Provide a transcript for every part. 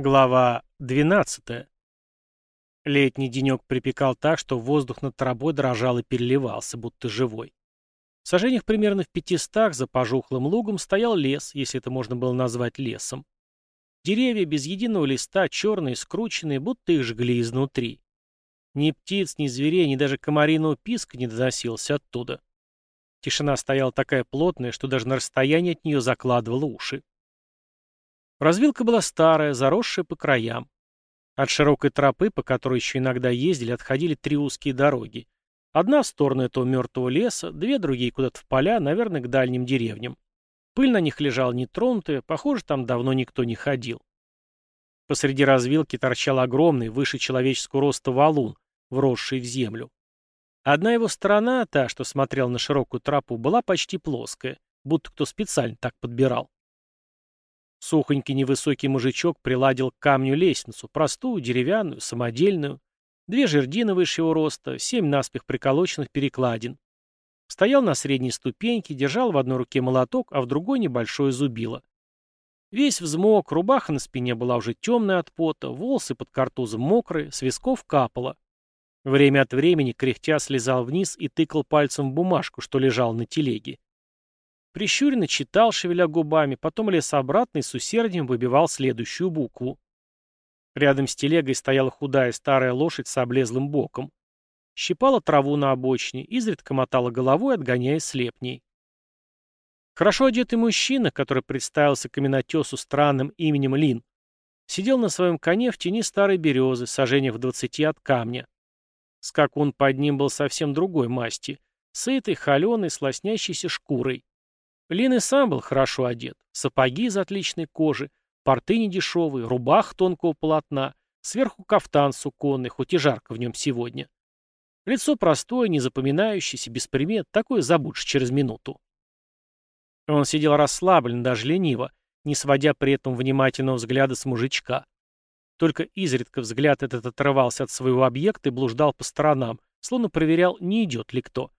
Глава 12. Летний денек припекал так, что воздух над тробой дрожал и переливался, будто живой. В сажениях примерно в пятистах за пожухлым лугом стоял лес, если это можно было назвать лесом. Деревья без единого листа, черные, скрученные, будто их жгли изнутри. Ни птиц, ни зверей, ни даже комариного писка не доносился оттуда. Тишина стояла такая плотная, что даже на расстоянии от нее закладывала уши. Развилка была старая, заросшая по краям. От широкой тропы, по которой еще иногда ездили, отходили три узкие дороги. Одна в сторону этого мертвого леса, две другие куда-то в поля, наверное, к дальним деревням. Пыль на них лежала нетронутая, похоже, там давно никто не ходил. Посреди развилки торчал огромный, выше человеческого роста валун, вросший в землю. Одна его сторона, та, что смотрела на широкую тропу, была почти плоская, будто кто специально так подбирал. Сухонький невысокий мужичок приладил к камню лестницу, простую, деревянную, самодельную, две жердины выше его роста, семь наспех приколоченных перекладин. Стоял на средней ступеньке, держал в одной руке молоток, а в другой небольшое зубило. Весь взмок, рубаха на спине была уже темная от пота, волосы под картузом мокрые, с висков капало. Время от времени кряхтя слезал вниз и тыкал пальцем в бумажку, что лежал на телеге. Прищуренно читал, шевеля губами, потом лез обратно и с усердием выбивал следующую букву. Рядом с телегой стояла худая старая лошадь с облезлым боком. Щипала траву на обочине, изредка мотала головой, отгоняя слепней. Хорошо одетый мужчина, который представился каменотесу странным именем Лин, сидел на своем коне в тени старой березы, сожжения в двадцати от камня. Скакун под ним был совсем другой масти, сытый, холеный, с лоснящейся шкурой. Лин и сам был хорошо одет. Сапоги из отличной кожи, порты недешевые, рубах тонкого полотна, сверху кафтан суконный, хоть и жарко в нем сегодня. Лицо простое, незапоминающееся, без примет, такое забудешь через минуту. Он сидел расслабленно, даже лениво, не сводя при этом внимательного взгляда с мужичка. Только изредка взгляд этот отрывался от своего объекта и блуждал по сторонам, словно проверял, не идет ли кто.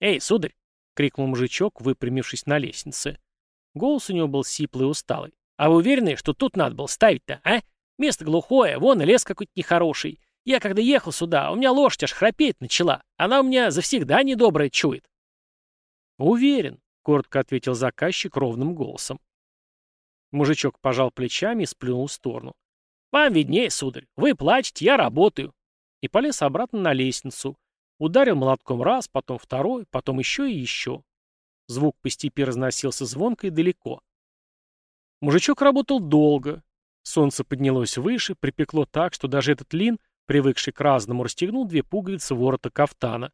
«Эй, сударь!» — крикнул мужичок, выпрямившись на лестнице. Голос у него был сиплый и усталый. «А вы уверены, что тут надо было ставить-то, а? Место глухое, вон и лес какой-то нехороший. Я когда ехал сюда, у меня лошадь аж храпеть начала. Она у меня завсегда недоброе чует». «Уверен», — коротко ответил заказчик ровным голосом. Мужичок пожал плечами и сплюнул в сторону. «Вам виднее, сударь. Вы плачете, я работаю». И полез обратно на лестницу, Ударил молотком раз, потом второй, потом еще и еще. Звук по степи разносился звонко и далеко. Мужичок работал долго. Солнце поднялось выше, припекло так, что даже этот лин, привыкший к разному, расстегнул две пуговицы ворота кафтана.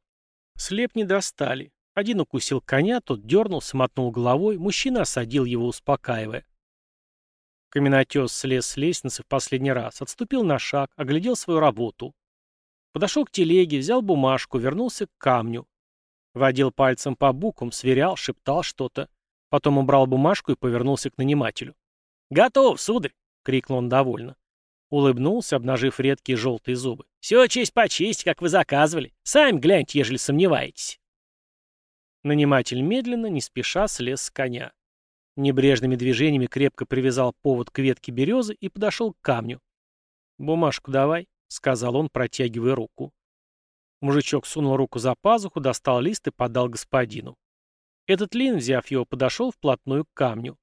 Слеп не достали. Один укусил коня, тот дернулся, мотнул головой, мужчина осадил его, успокаивая. Каменотес слез с лестницы в последний раз, отступил на шаг, оглядел свою работу. Подошел к телеге, взял бумажку, вернулся к камню. Водил пальцем по буквам, сверял, шептал что-то. Потом убрал бумажку и повернулся к нанимателю. «Готов, сударь!» — крикнул он довольно. Улыбнулся, обнажив редкие желтые зубы. «Все честь по честь, как вы заказывали. Сами гляньте, ежели сомневаетесь». Наниматель медленно, не спеша, слез с коня. Небрежными движениями крепко привязал повод к ветке березы и подошел к камню. «Бумажку давай», — сказал он, протягивая руку. Мужичок сунул руку за пазуху, достал лист и подал господину. Этот Лин, взяв его, подошел вплотную к камню.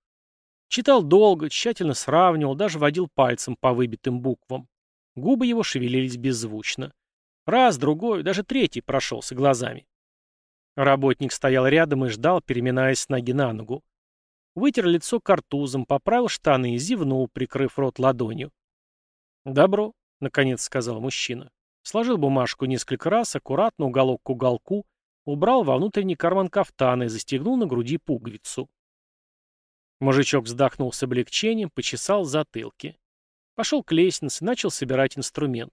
Читал долго, тщательно сравнивал, даже водил пальцем по выбитым буквам. Губы его шевелились беззвучно. Раз, другой, даже третий прошелся глазами. Работник стоял рядом и ждал, переминаясь с ноги на ногу. Вытер лицо картузом, поправил штаны и зевнул, прикрыв рот ладонью. «Добро», — наконец сказал мужчина. Сложил бумажку несколько раз, аккуратно, уголок к уголку, убрал во внутренний карман кафтана и застегнул на груди пуговицу. Мужичок вздохнул с облегчением, почесал затылки. Пошел к лестнице, начал собирать инструмент.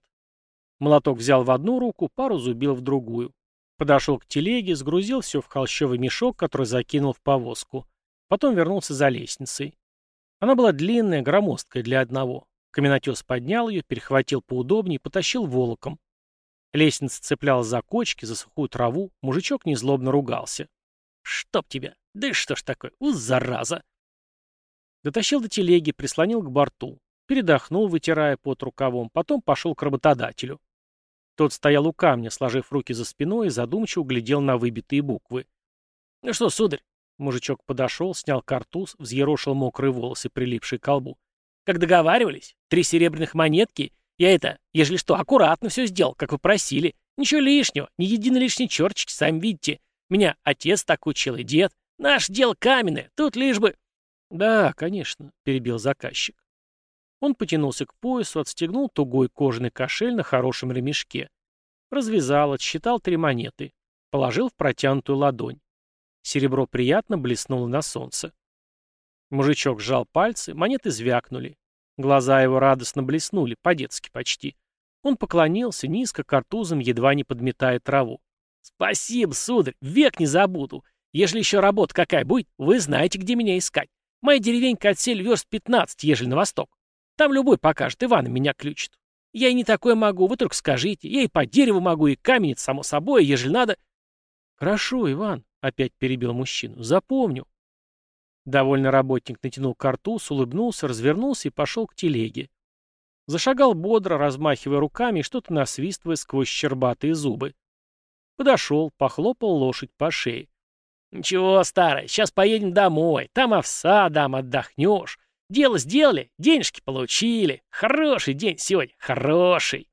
Молоток взял в одну руку, пару зубил в другую. Подошел к телеге, сгрузил все в холщовый мешок, который закинул в повозку. Потом вернулся за лестницей. Она была длинная, громоздкая для одного. Каменотес поднял ее, перехватил поудобнее и потащил волоком. Лестница цеплялась за кочки, за сухую траву, мужичок незлобно ругался. «Чтоб тебя! Да что ж такое? У, зараза!» Дотащил до телеги, прислонил к борту. передохнул, вытирая пот рукавом, потом пошел к работодателю. Тот стоял у камня, сложив руки за спиной и задумчиво глядел на выбитые буквы. «Ну что, сударь?» Мужичок подошел, снял картуз, взъерошил мокрые волосы, прилипшие к колбу. «Как договаривались? Три серебряных монетки? Я это, ежели что, аккуратно все сделал, как вы просили. Ничего лишнего, ни единой лишней черточки, сами видите. Меня отец так учил и дед. Наш дело каменное, тут лишь бы...» «Да, конечно», — перебил заказчик. Он потянулся к поясу, отстегнул тугой кожаный кошель на хорошем ремешке. Развязал, отсчитал три монеты. Положил в протянутую ладонь. Серебро приятно блеснуло на солнце. Мужичок сжал пальцы, монеты звякнули. Глаза его радостно блеснули, по-детски почти. Он поклонился, низко, картузом, едва не подметая траву. «Спасибо, сударь, век не забуду. Ежели еще работа какая будет, вы знаете, где меня искать. Моя деревенька отсель верст 15, ежели на восток. Там любой покажет, Иван меня ключит. Я и не такое могу, вы только скажите. Я и по дереву могу, и камень, само собой, ежели надо...» «Хорошо, Иван», — опять перебил мужчину, — «запомню». Довольно работник натянул картуз, улыбнулся, развернулся и пошел к телеге. Зашагал бодро, размахивая руками и что-то насвистывая сквозь щербатые зубы. Подошел, похлопал лошадь по шее. «Ничего, старая, сейчас поедем домой. Там овса дам, отдохнешь. Дело сделали, денежки получили. Хороший день сегодня, хороший!»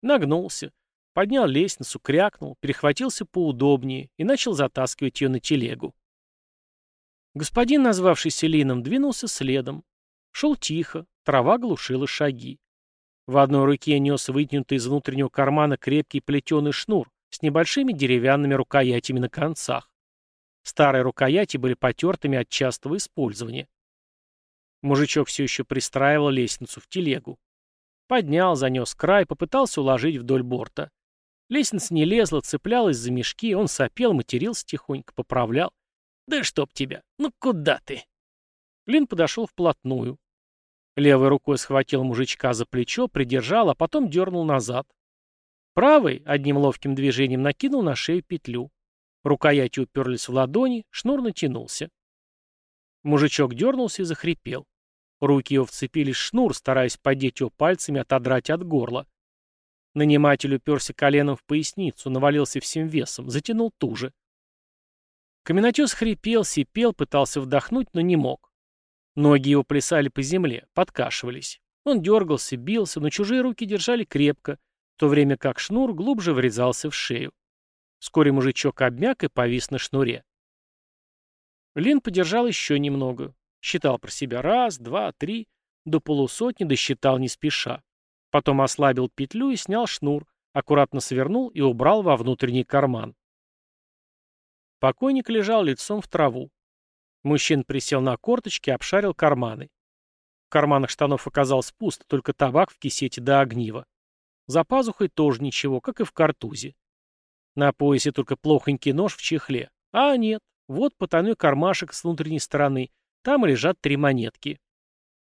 Нагнулся, поднял лестницу, крякнул, перехватился поудобнее и начал затаскивать ее на телегу. Господин, назвавшийся Лином, двинулся следом. Шел тихо, трава глушила шаги. В одной руке нес вытянутый из внутреннего кармана крепкий плетеный шнур с небольшими деревянными рукоятями на концах. Старые рукояти были потертыми от частого использования. Мужичок все еще пристраивал лестницу в телегу. Поднял, занес край, попытался уложить вдоль борта. Лестница не лезла, цеплялась за мешки, он сопел, матерился тихонько, поправлял. «Да чтоб тебя! Ну куда ты?» Лин подошел вплотную. Левой рукой схватил мужичка за плечо, придержал, а потом дернул назад. Правой одним ловким движением накинул на шею петлю. Рукояти уперлись в ладони, шнур натянулся. Мужичок дернулся и захрипел. Руки его вцепились в шнур, стараясь подеть его пальцами отодрать от горла. Наниматель уперся коленом в поясницу, навалился всем весом, затянул туже. Каменотес хрипел, сипел, пытался вдохнуть, но не мог. Ноги его плясали по земле, подкашивались. Он дергался, бился, но чужие руки держали крепко, в то время как шнур глубже врезался в шею. Вскоре мужичок обмяк и повис на шнуре. Лин подержал еще немного. Считал про себя раз, два, три, до полусотни досчитал не спеша. Потом ослабил петлю и снял шнур, аккуратно свернул и убрал во внутренний карман. Покойник лежал лицом в траву. Мужчина присел на корточки и обшарил карманы. В карманах штанов оказалось пусто, только табак в кисете до огнива. За пазухой тоже ничего, как и в картузе. На поясе только плохонький нож в чехле. А нет, вот потайной кармашек с внутренней стороны. Там лежат три монетки.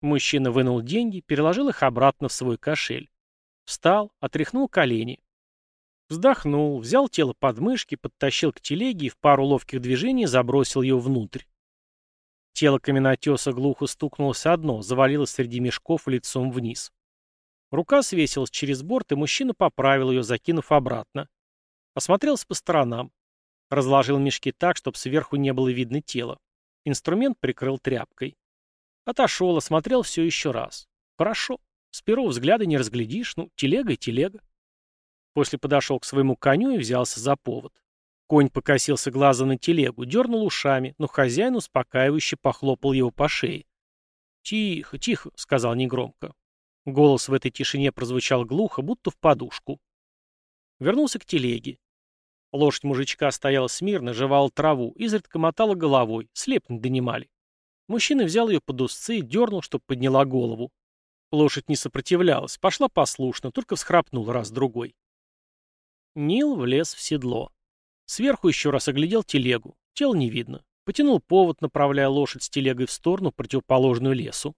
Мужчина вынул деньги, переложил их обратно в свой кошель. Встал, отряхнул колени. Вздохнул, взял тело под мышки, подтащил к телеге и в пару ловких движений забросил ее внутрь. Тело каменотеса глухо стукнулось одно, завалилось среди мешков лицом вниз. Рука свесилась через борт, и мужчина поправил ее, закинув обратно. Осмотрелся по сторонам. Разложил мешки так, чтобы сверху не было видно тела. Инструмент прикрыл тряпкой. Отошел, осмотрел все еще раз. Хорошо. С первого взгляда не разглядишь, ну, телега и телега. После подошел к своему коню и взялся за повод. Конь покосился глаза на телегу, дернул ушами, но хозяин успокаивающе похлопал его по шее. «Тихо, тихо», — сказал негромко. Голос в этой тишине прозвучал глухо, будто в подушку. Вернулся к телеге. Лошадь мужичка стояла смирно, жевала траву, изредка мотала головой, слеп не донимали. Мужчина взял ее под узцы и дернул, чтобы подняла голову. Лошадь не сопротивлялась, пошла послушно, только всхрапнул раз-другой. Нил влез в седло. Сверху еще раз оглядел телегу. Тел не видно. Потянул повод, направляя лошадь с телегой в сторону, противоположную лесу.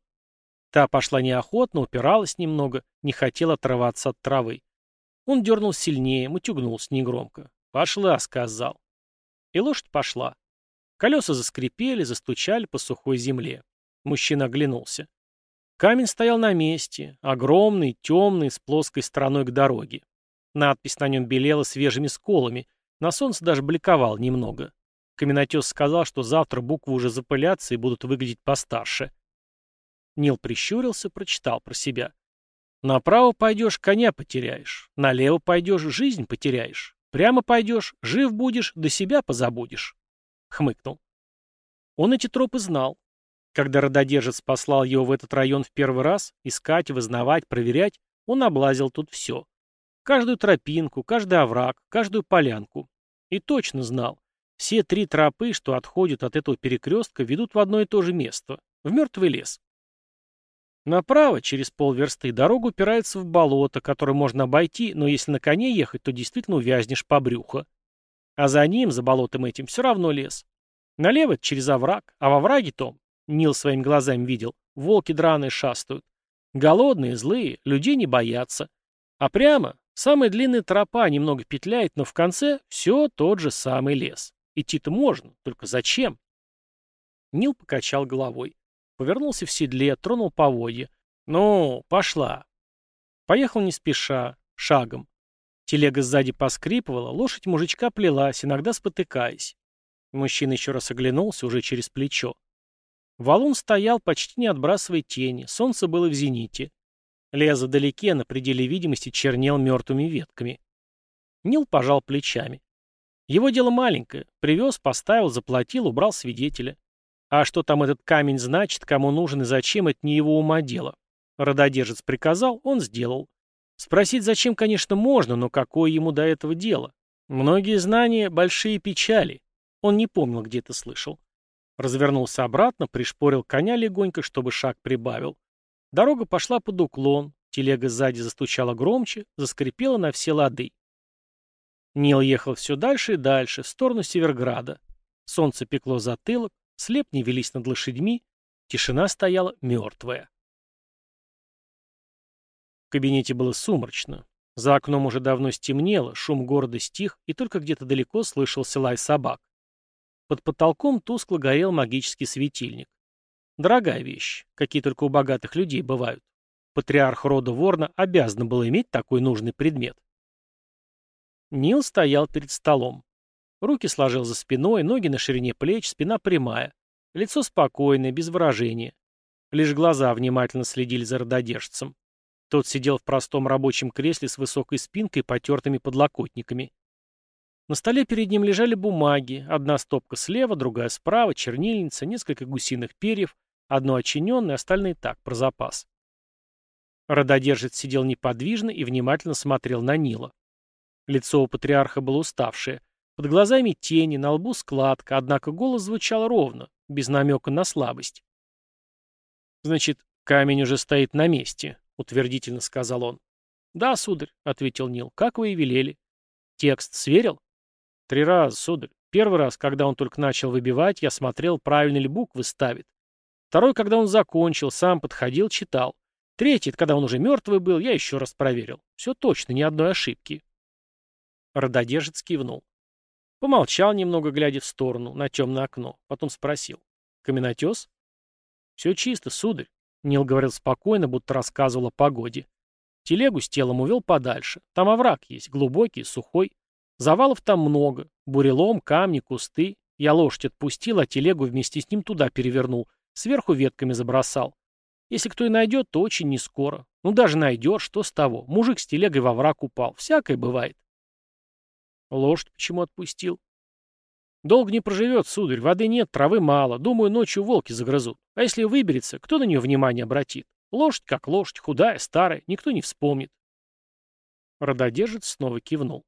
Та пошла неохотно, упиралась немного, не хотела отрываться от травы. Он дернул сильнее, мутюгнулся негромко. «Пошла», — сказал. И лошадь пошла. Колеса заскрипели, застучали по сухой земле. Мужчина оглянулся. Камень стоял на месте, огромный, темный, с плоской стороной к дороге. Надпись на нем белела свежими сколами, на солнце даже бликовал немного. Каменотес сказал, что завтра буквы уже запылятся и будут выглядеть постарше. Нил прищурился, прочитал про себя. Направо пойдешь, коня потеряешь. Налево пойдешь, жизнь потеряешь. Прямо пойдешь, жив будешь, до себя позабудешь. Хмыкнул. Он эти тропы знал. Когда рододержец послал его в этот район в первый раз, искать, вызнавать, проверять, он облазил тут все. Каждую тропинку, каждый овраг, каждую полянку. И точно знал. Все три тропы, что отходят от этого перекрестка, ведут в одно и то же место — в мертвый лес. Направо, через полверсты, дорога упирается в болото, которое можно обойти, но если на коне ехать, то действительно увязнешь по брюхо. А за ним, за болотом этим, все равно лес. Налево через овраг, а во враге том, Нил своими глазами видел, волки драные шастают. Голодные, злые, людей не боятся. А прямо, самая длинная тропа немного петляет, но в конце все тот же самый лес. Идти-то можно, только зачем? Нил покачал головой. Повернулся в седле, тронул поводья. «Ну, пошла». Поехал не спеша, шагом. Телега сзади поскрипывала, лошадь мужичка плелась, иногда спотыкаясь. Мужчина еще раз оглянулся, уже через плечо. Валун стоял, почти не отбрасывая тени, солнце было в зените. Лес вдалеке, на пределе видимости, чернел мертвыми ветками. Нил пожал плечами. Его дело маленькое. Привез, поставил, заплатил, убрал свидетеля. А что там этот камень значит, кому нужен и зачем, это не его ума дело. Рододержец приказал, он сделал. Спросить зачем, конечно, можно, но какое ему до этого дело? Многие знания — большие печали. Он не помнил, где это слышал. Развернулся обратно, пришпорил коня легонько, чтобы шаг прибавил. Дорога пошла под уклон, телега сзади застучала громче, заскрипела на все лады. Нил ехал все дальше и дальше, в сторону Северграда. Солнце пекло затылок, Слепни велись над лошадьми, тишина стояла мертвая. В кабинете было сумрачно. За окном уже давно стемнело, шум города стих, и только где-то далеко слышался лай собак. Под потолком тускло горел магический светильник. Дорогая вещь, какие только у богатых людей бывают. Патриарх рода Ворна обязан был иметь такой нужный предмет. Нил стоял перед столом. Руки сложил за спиной, ноги на ширине плеч, спина прямая. Лицо спокойное, без выражения. Лишь глаза внимательно следили за рододержцем. Тот сидел в простом рабочем кресле с высокой спинкой и потертыми подлокотниками. На столе перед ним лежали бумаги, одна стопка слева, другая справа, чернильница, несколько гусиных перьев, одно очиненное, остальные так, про запас. Рододержец сидел неподвижно и внимательно смотрел на Нила. Лицо у патриарха было уставшее, под глазами тени, на лбу складка, однако голос звучал ровно, без намека на слабость. «Значит, камень уже стоит на месте», — утвердительно сказал он. «Да, сударь», — ответил Нил, — «как вы и велели». «Текст сверил?» «Три раза, сударь. Первый раз, когда он только начал выбивать, я смотрел, правильно ли буквы ставит. Второй, когда он закончил, сам подходил, читал. Третий, когда он уже мертвый был, я еще раз проверил. Все точно, ни одной ошибки». Рододержец кивнул. Помолчал немного, глядя в сторону, на темное окно. Потом спросил. «Каменотес?» «Все чисто, сударь», — Нил говорил спокойно, будто рассказывал о погоде. Телегу с телом увел подальше. Там овраг есть, глубокий, сухой. Завалов там много. Бурелом, камни, кусты. Я лошадь отпустил, а телегу вместе с ним туда перевернул. Сверху ветками забросал. Если кто и найдет, то очень нескоро. Ну даже найдешь, что с того. Мужик с телегой во враг упал. Всякое бывает. Лошадь почему отпустил? Долго не проживет, сударь, воды нет, травы мало. Думаю, ночью волки загрызут. А если выберется, кто на нее внимание обратит? Лошадь как лошадь, худая, старая, никто не вспомнит. Рододержец снова кивнул.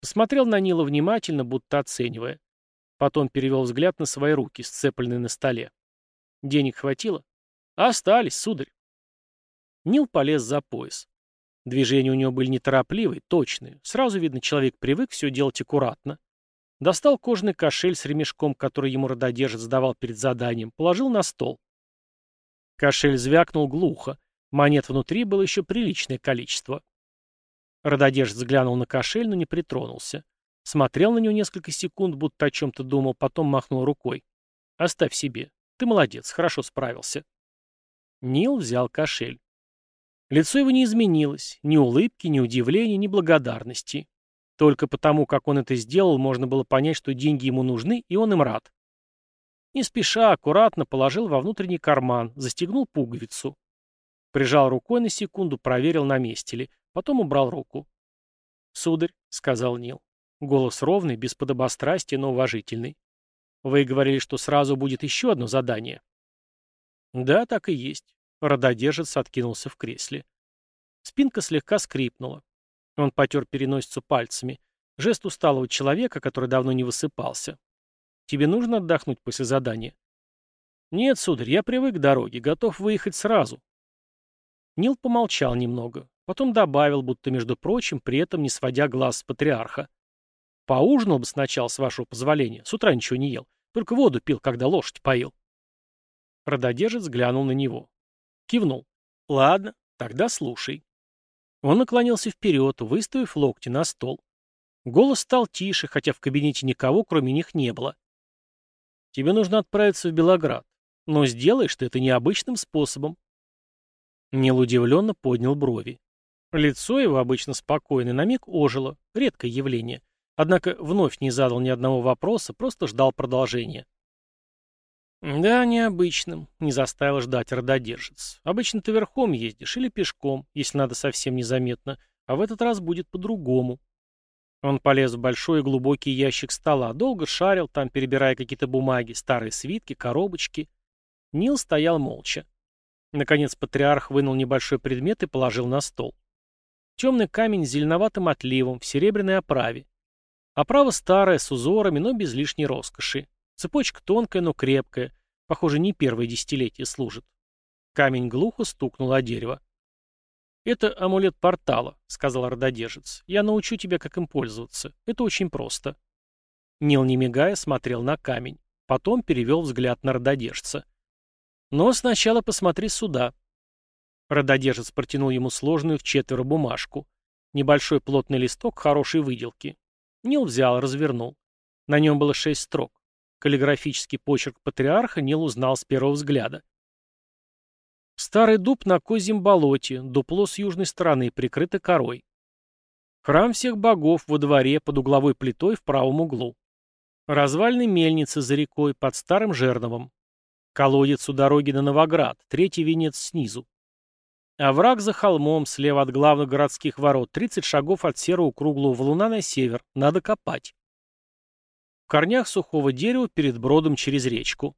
Посмотрел на Нила внимательно, будто оценивая. Потом перевел взгляд на свои руки, сцепленные на столе. Денег хватило? Остались, сударь. Нил полез за пояс. Движения у него были неторопливые, точные. Сразу видно, человек привык все делать аккуратно. Достал кожаный кошель с ремешком, который ему рододержец сдавал перед заданием, положил на стол. Кошель звякнул глухо. Монет внутри было еще приличное количество. Рододержец взглянул на кошель, но не притронулся. Смотрел на него несколько секунд, будто о чем-то думал, потом махнул рукой. «Оставь себе. Ты молодец, хорошо справился». Нил взял кошель. Лицо его не изменилось, ни улыбки, ни удивления, ни благодарности. Только потому, как он это сделал, можно было понять, что деньги ему нужны, и он им рад. Не спеша, аккуратно положил во внутренний карман, застегнул пуговицу. Прижал рукой на секунду, проверил, на месте ли. Потом убрал руку. «Сударь», — сказал Нил. Голос ровный, без подобострастия, но уважительный. «Вы говорили, что сразу будет еще одно задание». «Да, так и есть». Рододержец откинулся в кресле. Спинка слегка скрипнула. Он потер переносицу пальцами. Жест усталого человека, который давно не высыпался. «Тебе нужно отдохнуть после задания?» «Нет, сударь, я привык к дороге, готов выехать сразу». Нил помолчал немного, потом добавил, будто, между прочим, при этом не сводя глаз с патриарха. «Поужинал бы сначала, с вашего позволения. С утра ничего не ел. Только воду пил, когда лошадь поил». Рододержец глянул на него. Кивнул. «Ладно, тогда слушай». Он наклонился вперед, выставив локти на стол. Голос стал тише, хотя в кабинете никого, кроме них, не было. «Тебе нужно отправиться в Белоград, но сделаешь ты это необычным способом». Нил поднял брови. Лицо его, обычно спокойное, на миг ожило, редкое явление. Однако вновь не задал ни одного вопроса, просто ждал продолжения. «Да, необычным», — не заставил ждать рододержец. «Обычно ты верхом ездишь или пешком, если надо совсем незаметно, а в этот раз будет по-другому». Он полез в большой и глубокий ящик стола, долго шарил, там перебирая какие-то бумаги, старые свитки, коробочки. Нил стоял молча. Наконец патриарх вынул небольшой предмет и положил на стол. Темный камень с зеленоватым отливом, в серебряной оправе. Оправа старая, с узорами, но без лишней роскоши. Цепочка тонкая, но крепкая. Похоже, не первое десятилетие служит. Камень глухо стукнул о дерево. «Это амулет портала», — сказал рододержец. «Я научу тебя, как им пользоваться. Это очень просто». Нил, не мигая, смотрел на камень. Потом перевел взгляд на рододержца. «Но сначала посмотри сюда». Рододержец протянул ему сложную в четверо бумажку. Небольшой плотный листок хорошей выделки. Нил взял, развернул. На нем было шесть строк. Каллиграфический почерк патриарха Нил узнал с первого взгляда. Старый дуб на козьем болоте, дупло с южной стороны, прикрыто корой. Храм всех богов во дворе под угловой плитой в правом углу. Развальные мельницы за рекой под старым жерновом. Колодец у дороги на Новоград, третий венец снизу. Овраг за холмом, слева от главных городских ворот, 30 шагов от серого круглого валуна на север. Надо копать корнях сухого дерева перед бродом через речку.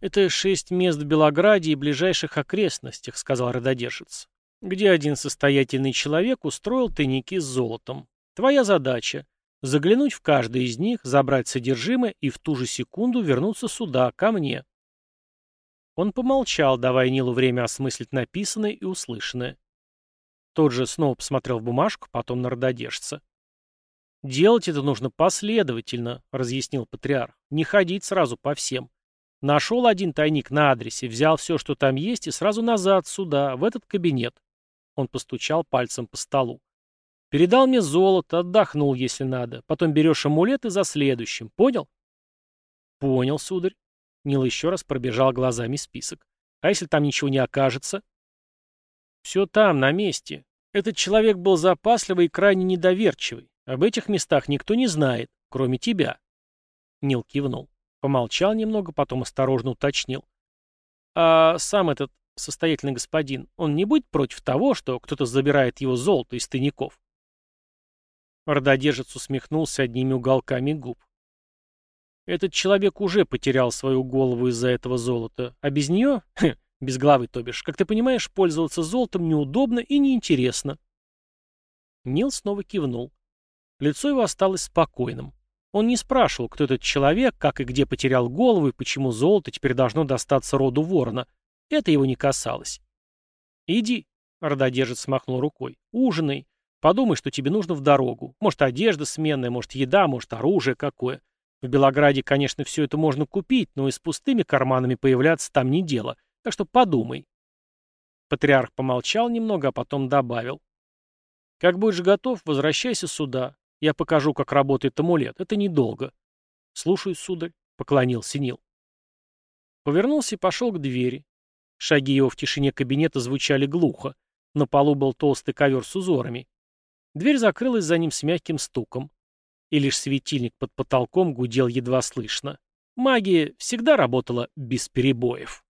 «Это шесть мест в Белограде и ближайших окрестностях», — сказал рододержец, «где один состоятельный человек устроил тайники с золотом. Твоя задача — заглянуть в каждый из них, забрать содержимое и в ту же секунду вернуться сюда, ко мне». Он помолчал, давая Нилу время осмыслить написанное и услышанное. Тот же снова посмотрел в бумажку, потом на рододержца. «Делать это нужно последовательно», — разъяснил патриарх. «Не ходить сразу по всем. Нашел один тайник на адресе, взял все, что там есть, и сразу назад, сюда, в этот кабинет». Он постучал пальцем по столу. «Передал мне золото, отдохнул, если надо. Потом берешь амулет и за следующим. Понял?» «Понял, сударь». Нил еще раз пробежал глазами список. «А если там ничего не окажется?» «Все там, на месте. Этот человек был запасливый и крайне недоверчивый. Об этих местах никто не знает, кроме тебя. Нил кивнул. Помолчал немного, потом осторожно уточнил. А сам этот состоятельный господин, он не будет против того, что кто-то забирает его золото из тайников? Рододержец усмехнулся одними уголками губ. Этот человек уже потерял свою голову из-за этого золота, а без нее, хм, без главы, то бишь, как ты понимаешь, пользоваться золотом неудобно и неинтересно. Нил снова кивнул. Лицо его осталось спокойным. Он не спрашивал, кто этот человек, как и где потерял голову и почему золото теперь должно достаться роду ворона. Это его не касалось. «Иди», — рододержец смахнул рукой, — «ужинай. Подумай, что тебе нужно в дорогу. Может, одежда сменная, может, еда, может, оружие какое. В Белограде, конечно, все это можно купить, но и с пустыми карманами появляться там не дело. Так что подумай». Патриарх помолчал немного, а потом добавил. «Как будешь готов, возвращайся сюда. Я покажу, как работает амулет. Это недолго. Слушаюсь, сударь, — поклонился Нил. Повернулся и пошел к двери. Шаги его в тишине кабинета звучали глухо. На полу был толстый ковер с узорами. Дверь закрылась за ним с мягким стуком. И лишь светильник под потолком гудел едва слышно. Магия всегда работала без перебоев.